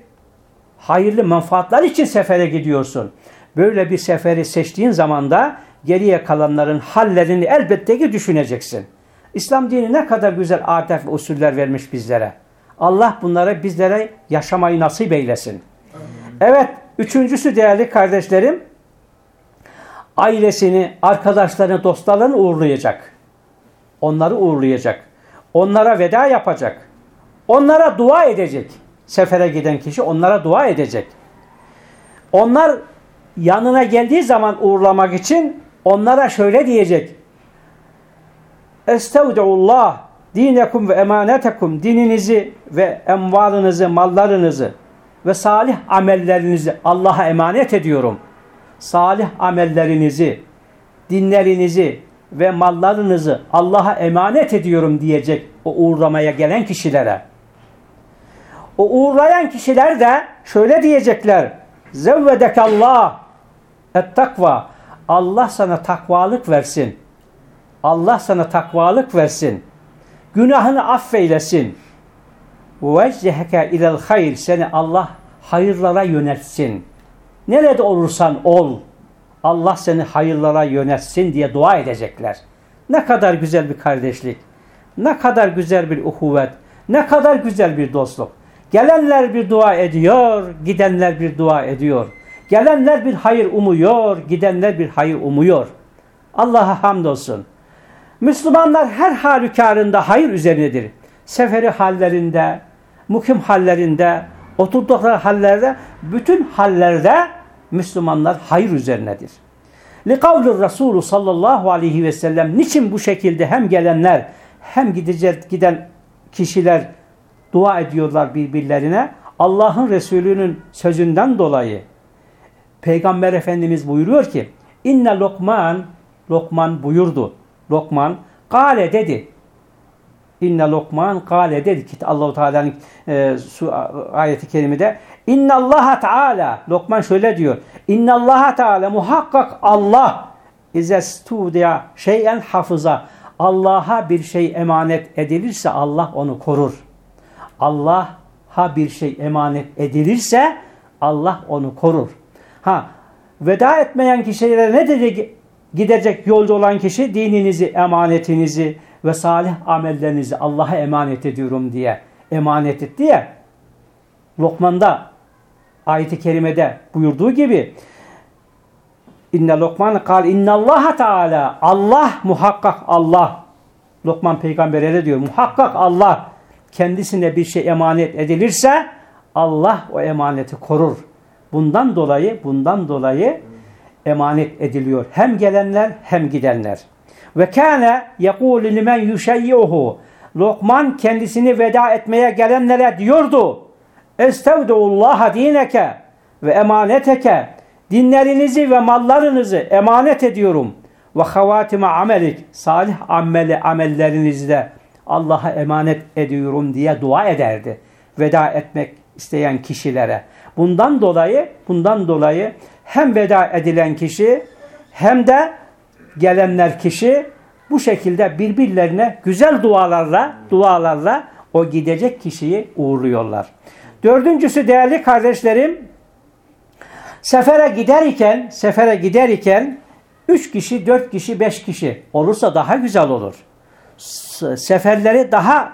Speaker 1: hayırlı menfaatler için sefere gidiyorsun. Böyle bir seferi seçtiğin zaman da geriye kalanların hallerini elbette ki düşüneceksin. İslam dini ne kadar güzel adet ve usuller vermiş bizlere. Allah bunları bizlere yaşamayı nasip eylesin. Evet, üçüncüsü değerli kardeşlerim, ailesini, arkadaşlarını, dostlarını uğurlayacak. Onları uğurlayacak. Onlara veda yapacak. Onlara dua edecek. Sefere giden kişi onlara dua edecek. Onlar yanına geldiği zaman uğurlamak için onlara şöyle diyecek. Estevdullah dinekum ve emanetekum dininizi ve emvalınızı, mallarınızı ve salih amellerinizi Allah'a emanet ediyorum.'' Salih amellerinizi, dinlerinizi ve mallarınızı Allah'a emanet ediyorum diyecek o uğurlamaya gelen kişilere. O uğurlayan kişiler de şöyle diyecekler. Zevvedekallah et takva. Allah sana takvalık versin. Allah sana takvalık versin. Günahını affeylesin. Vecceheke ilel hayr. Seni Allah hayırlara yönetsin. Nerede olursan ol. Allah seni hayırlara yönetsin diye dua edecekler. Ne kadar güzel bir kardeşlik. Ne kadar güzel bir uhuvvet. Ne kadar güzel bir dostluk. Gelenler bir dua ediyor, gidenler bir dua ediyor. Gelenler bir hayır umuyor, gidenler bir hayır umuyor. Allah'a hamdolsun. Müslümanlar her halükarında hayır üzerinedir. Seferi hallerinde, mukim hallerinde, oturdukları hallerde, bütün hallerde Müslümanlar hayır üzerinedir. Likavlir Resulü sallallahu aleyhi ve sellem niçin bu şekilde hem gelenler hem gidecek giden kişiler dua ediyorlar birbirlerine? Allah'ın Resulü'nün sözünden dolayı Peygamber Efendimiz buyuruyor ki İnne Lokman Lokman buyurdu. Lokman kale dedi. İnne Lokman kale dedi ki Allahu Teala'nın e, su ayeti kerimede İnna Allah Teala Lokman şöyle diyor. İnna Allah Teala muhakkak Allah izestudiya şeyen hafıza Allah'a bir şey emanet edilirse Allah onu korur. Allah'a bir şey emanet edilirse Allah onu korur. Ha veda etmeyen kişilere ne dedi gidecek yolda olan kişi dininizi, emanetinizi ve salih amellerinizi Allah'a emanet ediyorum diye emanet etti ya. Lokman'da ayet-i kerimede buyurduğu gibi İnne Lokman kal innallaha teala Allah muhakkak Allah Lokman peygambere de diyor muhakkak Allah kendisine bir şey emanet edilirse Allah o emaneti korur. Bundan dolayı bundan dolayı emanet ediliyor. Hem gelenler hem gidenler. Ve kâne yekûlü limen yuşeyyuhu Lokman kendisini veda etmeye gelenlere diyordu. Estevdullaha dineke ve emaneteke dinlerinizi ve mallarınızı emanet ediyorum. Ve havatime amelik salih ameli amellerinizde Allah'a emanet ediyorum diye dua ederdi. Veda etmek isteyen kişilere. Bundan dolayı bundan dolayı hem veda edilen kişi hem de gelenler kişi bu şekilde birbirlerine güzel dualarla dualarla o gidecek kişiyi uğurluyorlar. Dördüncüsü değerli kardeşlerim sefere gider iken sefere gider iken üç kişi, dört kişi, beş kişi olursa daha güzel olur. Seferleri daha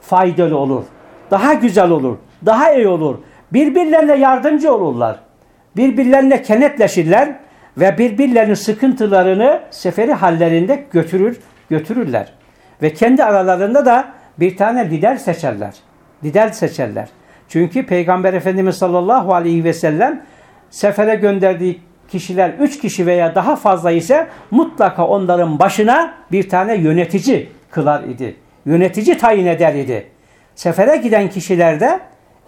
Speaker 1: faydalı olur. Daha güzel olur. Daha iyi olur. Birbirlerine yardımcı olurlar. Birbirlerine kenetleşirler ve birbirlerinin sıkıntılarını seferi hallerinde götürür, götürürler. Ve kendi aralarında da bir tane lider seçerler. Lider seçerler. Çünkü Peygamber Efendimiz sallallahu aleyhi ve sellem sefere gönderdiği kişiler üç kişi veya daha fazla ise mutlaka onların başına bir tane yönetici kılar idi. Yönetici tayin eder idi. Sefere giden kişilerde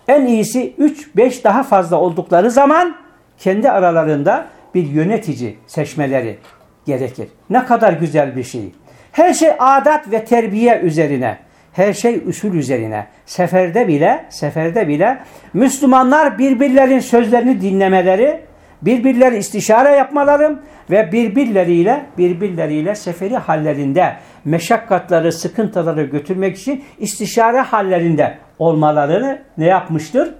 Speaker 1: en iyisi 3-5 daha fazla oldukları zaman kendi aralarında bir yönetici seçmeleri gerekir. Ne kadar güzel bir şey. Her şey adat ve terbiye üzerine, her şey usul üzerine. Seferde bile, seferde bile Müslümanlar birbirlerin sözlerini dinlemeleri, birbirleri istişare yapmaları ve birbirleriyle birbirleriyle seferi hallerinde meşakkatları, sıkıntıları götürmek için istişare hallerinde olmalarını ne yapmıştır?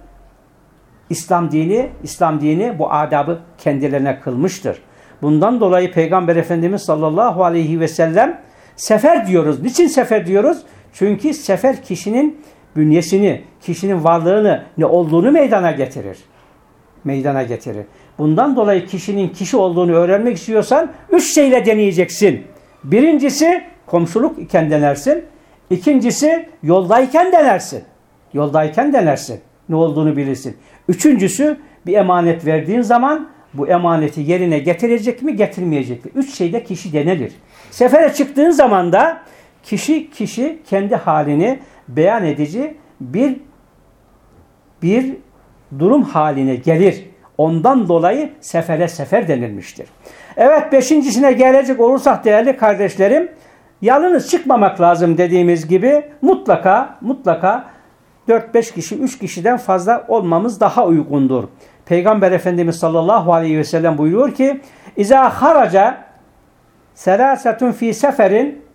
Speaker 1: İslam dini, İslam dini bu adabı kendilerine kılmıştır. Bundan dolayı Peygamber Efendimiz sallallahu aleyhi ve sellem sefer diyoruz. Niçin sefer diyoruz? Çünkü sefer kişinin bünyesini, kişinin varlığını ne olduğunu meydana getirir. Meydana getirir. Bundan dolayı kişinin kişi olduğunu öğrenmek istiyorsan üç şeyle deneyeceksin. Birincisi komşuluk iken denersin. İkincisi yoldayken denersin. Yoldayken denersin. Ne olduğunu bilirsin. Üçüncüsü bir emanet verdiğin zaman bu emaneti yerine getirecek mi getirmeyecek mi? Üç şeyde kişi denelir. Sefere çıktığın zaman da kişi kişi kendi halini beyan edici bir bir durum haline gelir. Ondan dolayı sefere sefer denilmiştir. Evet beşincisine gelecek olursak değerli kardeşlerim yalnız çıkmamak lazım dediğimiz gibi mutlaka mutlaka 4-5 kişi 3 kişiden fazla olmamız daha uygundur. Peygamber Efendimiz sallallahu aleyhi ve sellem buyuruyor ki İza haraca selasetun fi seferin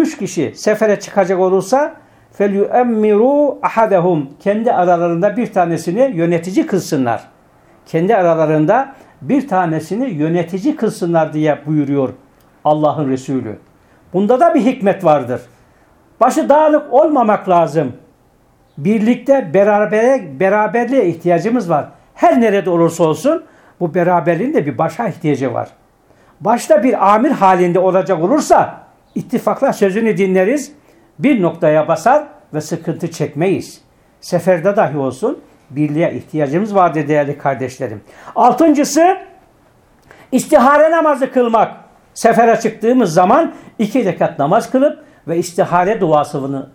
Speaker 1: 3 kişi sefere çıkacak olursa felyuemmiru ahadehum kendi aralarında bir tanesini yönetici kılsınlar. Kendi aralarında bir tanesini yönetici kılsınlar diye buyuruyor Allah'ın Resulü. Bunda da bir hikmet vardır. Başı dağınık olmamak lazım. Birlikte berabere, beraberliğe ihtiyacımız var. Her nerede olursa olsun bu beraberliğin de bir başa ihtiyacı var. Başta bir amir halinde olacak olursa ittifakla sözünü dinleriz, bir noktaya basar ve sıkıntı çekmeyiz. Seferde dahi olsun birliğe ihtiyacımız vardır değerli kardeşlerim. Altıncısı istihare namazı kılmak. Sefere çıktığımız zaman iki rekat namaz kılıp ve istihare duasını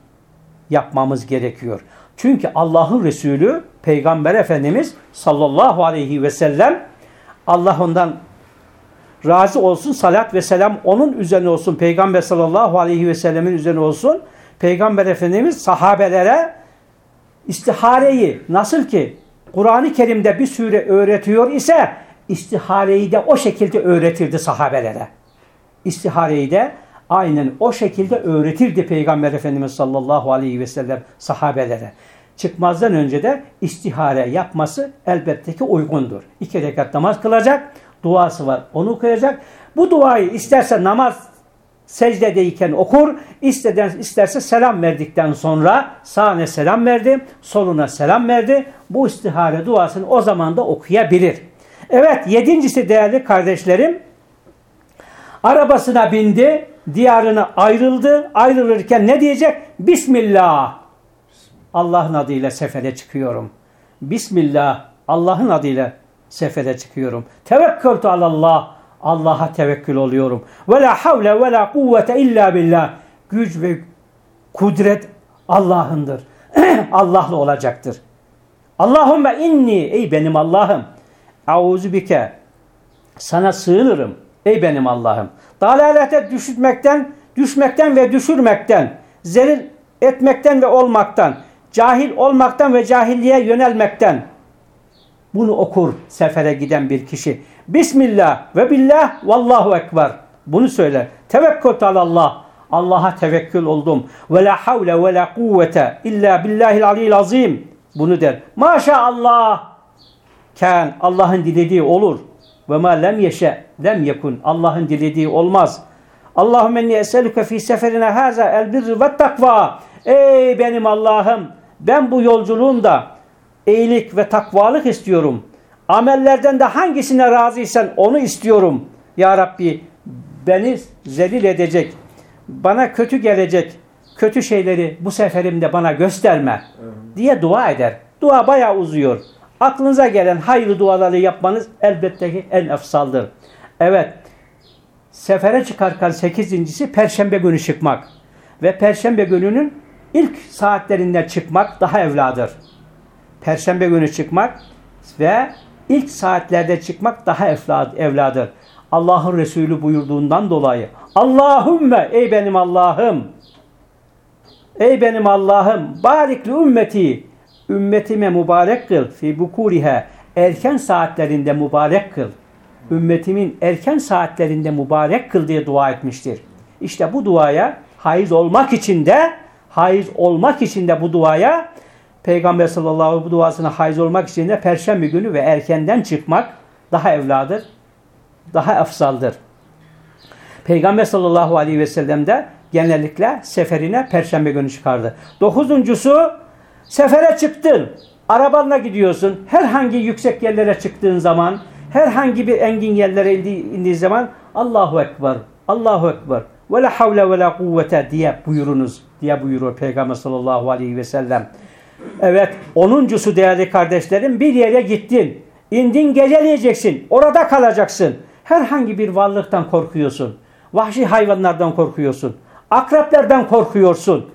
Speaker 1: yapmamız gerekiyor. Çünkü Allah'ın Resulü Peygamber Efendimiz sallallahu aleyhi ve sellem Allah ondan razı olsun salat ve selam onun üzerine olsun Peygamber sallallahu aleyhi ve sellemin üzerine olsun. Peygamber Efendimiz sahabelere istihareyi nasıl ki Kur'an-ı Kerim'de bir sure öğretiyor ise istihareyi de o şekilde öğretirdi sahabelere. İstihareyi de Aynen o şekilde öğretirdi Peygamber Efendimiz sallallahu aleyhi ve sellem sahabelere. Çıkmazdan önce de istihare yapması elbette ki uygundur. İki rekat namaz kılacak, duası var onu okuyacak. Bu duayı isterse namaz secdedeyken okur, isteden, isterse selam verdikten sonra sağına selam verdi, soluna selam verdi. Bu istihare duasını o zaman da okuyabilir. Evet yedincisi değerli kardeşlerim, arabasına bindi, diyarına ayrıldı. Ayrılırken ne diyecek? Bismillah. Allah'ın adıyla sefere çıkıyorum. Bismillah. Allah'ın adıyla sefere çıkıyorum. Tevekkeltu alallah. Allah'a tevekkül oluyorum. Ve la havle ve la kuvvete illa billah. Güç ve kudret Allah'ındır. Allah'la olacaktır. Allahümme inni ey benim Allah'ım. Auzu bike sana sığınırım ey benim Allah'ım. Dalalete düşürmekten, düşmekten ve düşürmekten, zelil etmekten ve olmaktan, cahil olmaktan ve cahilliğe yönelmekten. Bunu okur sefere giden bir kişi. Bismillah ve billah vallahu ekber. Bunu söyler. Tevekkül Allah. Allah'a tevekkül oldum. Ve la havle ve la kuvvete illa billahil aliyyil azim. Bunu der. Maşallah. Kan Allah'ın dilediği olur. Ve ma lem yeşe lem yekun. Allah'ın dilediği olmaz. Allahümme enni eselüke fi seferine haza el birri ve takva. Ey benim Allah'ım ben bu yolculuğumda iyilik ve takvalık istiyorum. Amellerden de hangisine razıysan onu istiyorum. Ya Rabbi beni zelil edecek, bana kötü gelecek, kötü şeyleri bu seferimde bana gösterme diye dua eder. Dua bayağı uzuyor. Aklınıza gelen hayırlı duaları yapmanız elbette ki en efsaldır. Evet, sefere çıkarken sekizincisi Perşembe günü çıkmak. Ve Perşembe gününün ilk saatlerinde çıkmak daha evladır. Perşembe günü çıkmak ve ilk saatlerde çıkmak daha evladır. Allah'ın Resulü buyurduğundan dolayı. Allahümme ey benim Allah'ım. Ey benim Allah'ım barikli ümmeti. Ümmetime mübarek kıl fi bukurihe erken saatlerinde mübarek kıl. Ümmetimin erken saatlerinde mübarek kıl diye dua etmiştir. İşte bu duaya haiz olmak için de haiz olmak için de bu duaya Peygamber sallallahu aleyhi ve sellem bu duasına haiz olmak için de perşembe günü ve erkenden çıkmak daha evladır, daha efsaldır. Peygamber sallallahu aleyhi ve sellem de genellikle seferine perşembe günü çıkardı. Dokuzuncusu sefere çıktın. Arabanla gidiyorsun. Herhangi yüksek yerlere çıktığın zaman, herhangi bir engin yerlere indiği zaman Allahu Ekber, Allahu Ekber ve la havle ve la kuvvete diye buyurunuz diye buyurur Peygamber sallallahu aleyhi ve sellem. Evet onuncusu değerli kardeşlerim bir yere gittin. indin geceleyeceksin. Orada kalacaksın. Herhangi bir varlıktan korkuyorsun. Vahşi hayvanlardan korkuyorsun. Akreplerden korkuyorsun.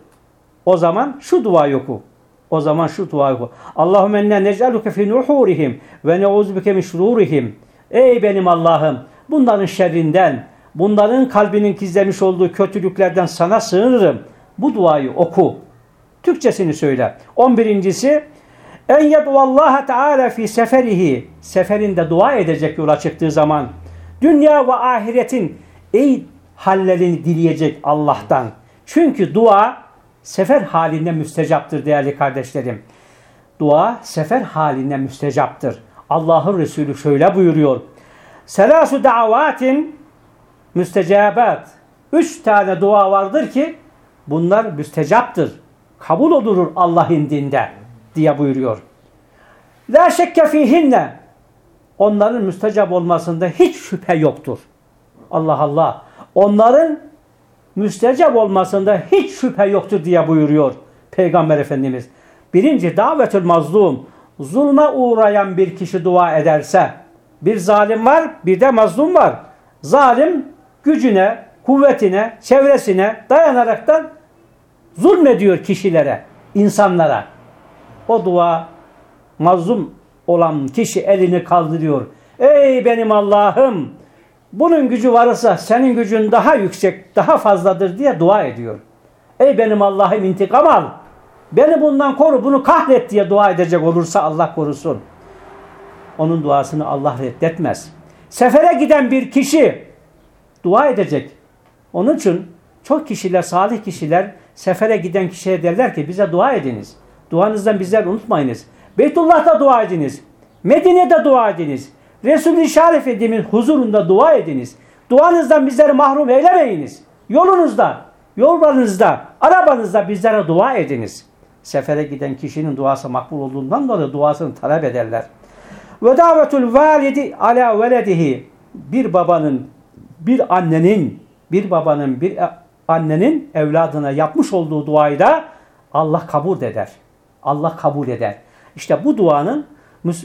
Speaker 1: O zaman şu dua oku. O zaman şu dua oku. Allahümme enne nec'aluke fi nuhurihim ve neuzbike min şururihim. Ey benim Allah'ım bunların şerrinden, bunların kalbinin gizlemiş olduğu kötülüklerden sana sığınırım. Bu duayı oku. Türkçesini söyle. 11.si en yedvallaha teala fi seferihi seferinde dua edecek yola çıktığı zaman dünya ve ahiretin iyi hallerini dileyecek Allah'tan. Çünkü dua sefer halinde müstecaptır değerli kardeşlerim. Dua sefer halinde müstecaptır. Allah'ın Resulü şöyle buyuruyor. Selasu davatin müstecabat. Üç tane dua vardır ki bunlar müstecaptır kabul olurur Allah indinde diye buyuruyor. La şekke fihinne onların müstecap olmasında hiç şüphe yoktur. Allah Allah. Onların müstecap olmasında hiç şüphe yoktur diye buyuruyor Peygamber Efendimiz. Birinci davetül mazlum. Zulma uğrayan bir kişi dua ederse bir zalim var bir de mazlum var. Zalim gücüne, kuvvetine, çevresine dayanaraktan zulmediyor kişilere, insanlara. O dua mazlum olan kişi elini kaldırıyor. Ey benim Allah'ım bunun gücü varsa senin gücün daha yüksek, daha fazladır diye dua ediyor. Ey benim Allah'ım intikam al. Beni bundan koru, bunu kahret diye dua edecek olursa Allah korusun. Onun duasını Allah reddetmez. Sefere giden bir kişi dua edecek. Onun için çok kişiler, salih kişiler sefere giden kişiye derler ki bize dua ediniz. Duanızdan bizler unutmayınız. Beytullah'ta dua ediniz. Medine'de dua ediniz. Resul-i Şerif Efendimiz'in huzurunda dua ediniz. Duanızdan bizleri mahrum eylemeyiniz. Yolunuzda, yollarınızda, arabanızda bizlere dua ediniz. Sefere giden kişinin duası makbul olduğundan dolayı duasını talep ederler. Ve davetul validi ala veledihi bir babanın, bir annenin, bir babanın, bir annenin evladına yapmış olduğu duayı da Allah kabul eder. Allah kabul eder. İşte bu duanın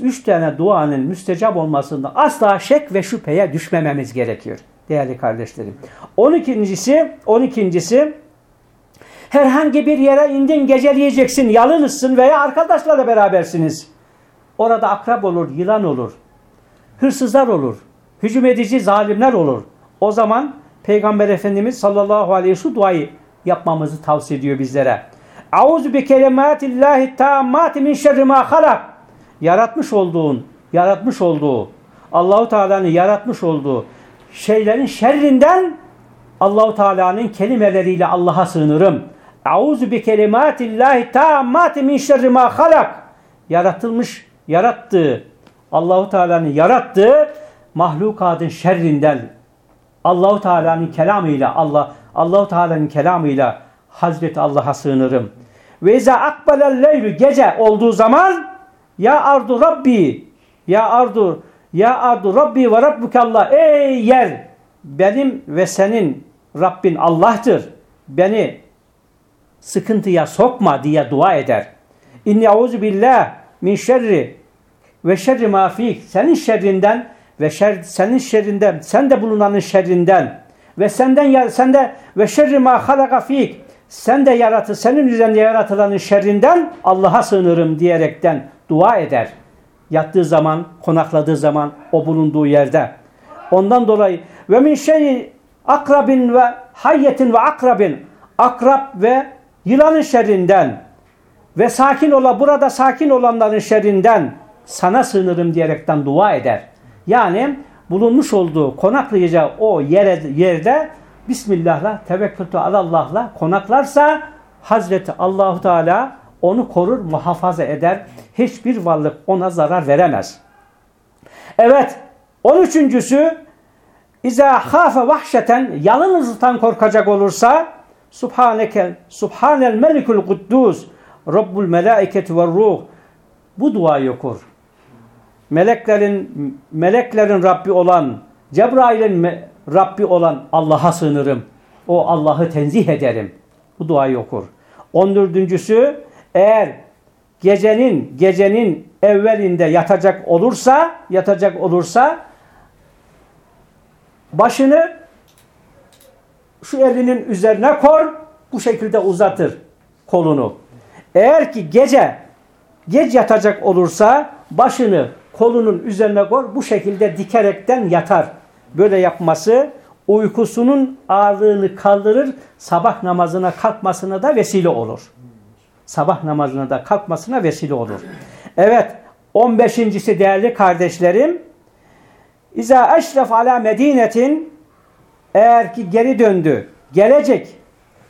Speaker 1: üç tane duanın müstecap olmasında asla şek ve şüpheye düşmememiz gerekiyor değerli kardeşlerim. 12.si 12.si herhangi bir yere indin geceleyeceksin, yalnızsın veya arkadaşlarla berabersiniz. Orada akrab olur, yılan olur, hırsızlar olur, hücum edici zalimler olur. O zaman Peygamber Efendimiz sallallahu aleyhi ve duayı yapmamızı tavsiye ediyor bizlere. Auzu bi kelimatillahi tammati min şerri ma halak. Yaratmış olduğun, yaratmış olduğu, Allahu Teala'nın yaratmış olduğu şeylerin şerrinden Allahu Teala'nın kelimeleriyle Allah'a sığınırım. Auzu bi kelimatillahi tammati min şerri ma halak. Yaratılmış, yarattığı, Allahu Teala'nın yarattığı mahlukatın şerrinden Allahu Teala'nın kelamıyla Allah Allahu Teala'nın kelamıyla Hazreti Allah'a sığınırım. Ve iza akbalel gece olduğu zaman ya ardu rabbi ya ardu ya ardu rabbi ve rabbukallah ey yer benim ve senin Rabbin Allah'tır. Beni sıkıntıya sokma diye dua eder. İnni auzu billah min şerri ve şerri ma fik. Senin şerrinden ve şer, senin şerrinden, sen de bulunanın şerrinden ve senden sende ve şerri ma halaka fik. Sen de yaratı, senin üzerinde yaratılanın şerrinden Allah'a sığınırım diyerekten dua eder. Yattığı zaman, konakladığı zaman o bulunduğu yerde. Ondan dolayı ve min şeyi akrabin ve hayyetin ve akrabin akrab ve yılanın şerrinden ve sakin ola burada sakin olanların şerrinden sana sığınırım diyerekten dua eder. Yani bulunmuş olduğu konaklayacağı o yere, yerde Bismillah'la tevekkültü Allah'la konaklarsa Hazreti Allahu Teala onu korur, muhafaza eder. Hiçbir varlık ona zarar veremez. Evet, on üçüncüsü İza hafe vahşeten yalnızlıktan korkacak olursa Subhaneke Subhanel Melikul Kuddus Rabbul Melaiketi ve Ruh bu duayı okur. Meleklerin meleklerin Rabbi olan Cebrail'in Rabbi olan Allah'a sığınırım. O Allah'ı tenzih ederim. Bu duayı okur. On dördüncüsü eğer gecenin gecenin evvelinde yatacak olursa yatacak olursa başını şu elinin üzerine kor bu şekilde uzatır kolunu. Eğer ki gece geç yatacak olursa başını kolunun üzerine koy bu şekilde dikerekten yatar. Böyle yapması uykusunun ağırlığını kaldırır sabah namazına kalkmasına da vesile olur. Sabah namazına da kalkmasına vesile olur. Evet 15.si değerli kardeşlerim İza eşref ala medinetin eğer ki geri döndü, gelecek,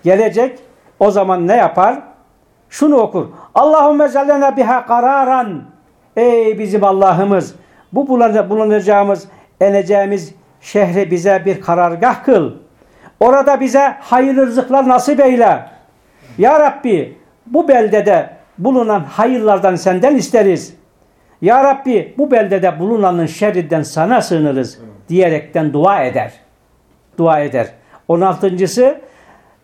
Speaker 1: gelecek o zaman ne yapar? Şunu okur. Allahümme zellene biha kararan. Ey bizim Allah'ımız bu bulunacağımız, eneceğimiz şehri bize bir karargah kıl. Orada bize hayırlı rızıklar nasip eyle. Ya Rabbi bu beldede bulunan hayırlardan senden isteriz. Ya Rabbi bu beldede bulunanın şerrinden sana sığınırız diyerekten dua eder. Dua eder. 16.sı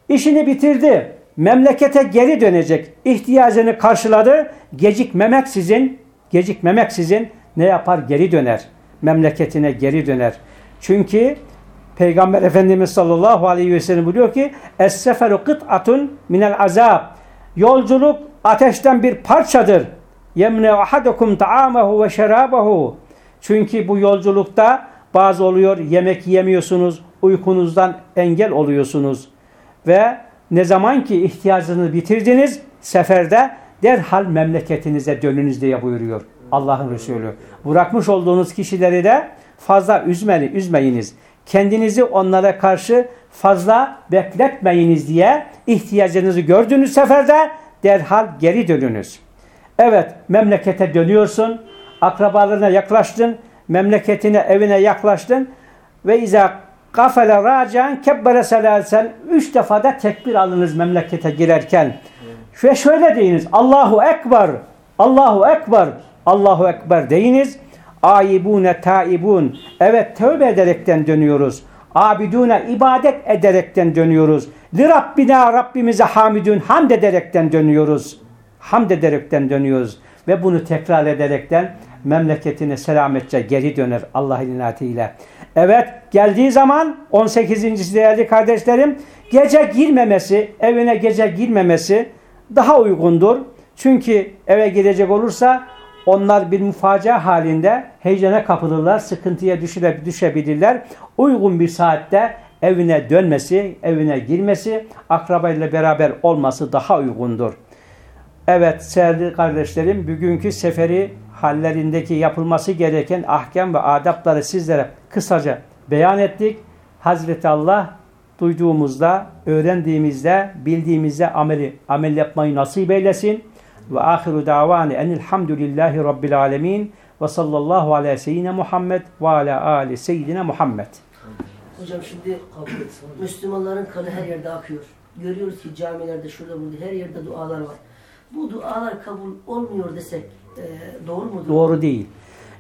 Speaker 1: işini bitirdi. Memlekete geri dönecek. İhtiyacını karşıladı. Gecikmemek sizin, gecikmemek sizin ne yapar? Geri döner. Memleketine geri döner. Çünkü Peygamber Efendimiz sallallahu aleyhi ve sellem buyuruyor ki Es-seferu kıt'atun minel azab. Yolculuk ateşten bir parçadır yemne ahadukum ta'amahu ve şerabahu. Çünkü bu yolculukta bazı oluyor yemek yemiyorsunuz, uykunuzdan engel oluyorsunuz. Ve ne zaman ki ihtiyacınızı bitirdiniz seferde derhal memleketinize dönünüz diye buyuruyor Allah'ın Resulü. Bırakmış olduğunuz kişileri de fazla üzmeli, üzmeyiniz. Kendinizi onlara karşı fazla bekletmeyiniz diye ihtiyacınızı gördüğünüz seferde derhal geri dönünüz. Evet memlekete dönüyorsun, akrabalarına yaklaştın, memleketine evine yaklaştın ve izâ kafele racan kebbere selâsen üç defa da tekbir alınız memlekete girerken. Ve şöyle deyiniz Allahu Ekber, Allahu Ekber, Allahu Ekber deyiniz. Ayibune taibun. Evet tövbe ederekten dönüyoruz. Abidune ibadet ederekten dönüyoruz. Li Rabbina Rabbimize hamidun hamd ederekten dönüyoruz. Hamd ederekten dönüyoruz. Ve bunu tekrar ederekten memleketine selametçe geri döner Allah'ın inatiyle. Evet geldiği zaman 18. değerli kardeşlerim gece girmemesi, evine gece girmemesi daha uygundur. Çünkü eve girecek olursa onlar bir mufacia halinde heyecana kapılırlar, sıkıntıya düşebilirler. Uygun bir saatte evine dönmesi, evine girmesi, akrabayla beraber olması daha uygundur. Evet sevgili kardeşlerim, bugünkü seferi hallerindeki yapılması gereken ahkam ve adapları sizlere kısaca beyan ettik. Hazreti Allah duyduğumuzda, öğrendiğimizde, bildiğimizde ameli, amel yapmayı nasip eylesin. Ve ahiru davani enilhamdülillahi rabbil alemin ve sallallahu ala seyyidine Muhammed ve ala ali seyyidine Muhammed.
Speaker 2: Hocam şimdi Müslümanların kanı her yerde akıyor. Görüyoruz ki camilerde şurada burada her yerde dualar var. Bu dualar kabul olmuyor desek e, doğru mudur?
Speaker 1: Doğru değil.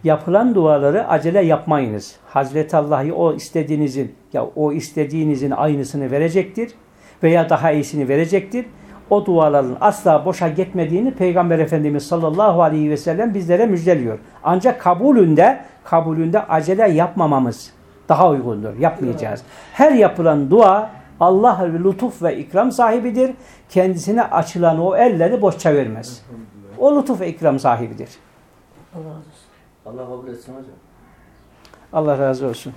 Speaker 1: Yapılan duaları acele yapmayınız. Hazreti Allah'ı o istediğinizin ya o istediğinizin aynısını verecektir veya daha iyisini verecektir. O duaların asla boşa gitmediğini Peygamber Efendimiz sallallahu aleyhi ve sellem bizlere müjdeliyor. Ancak kabulünde kabulünde acele yapmamamız daha uygundur. Yapmayacağız. Her yapılan dua Allah lütuf ve ikram sahibidir. Kendisine açılan o elleri boş çevirmez. O lütuf ve ikram sahibidir.
Speaker 2: Allah.
Speaker 3: Allah kabul etsin hocam.
Speaker 1: Allah razı olsun.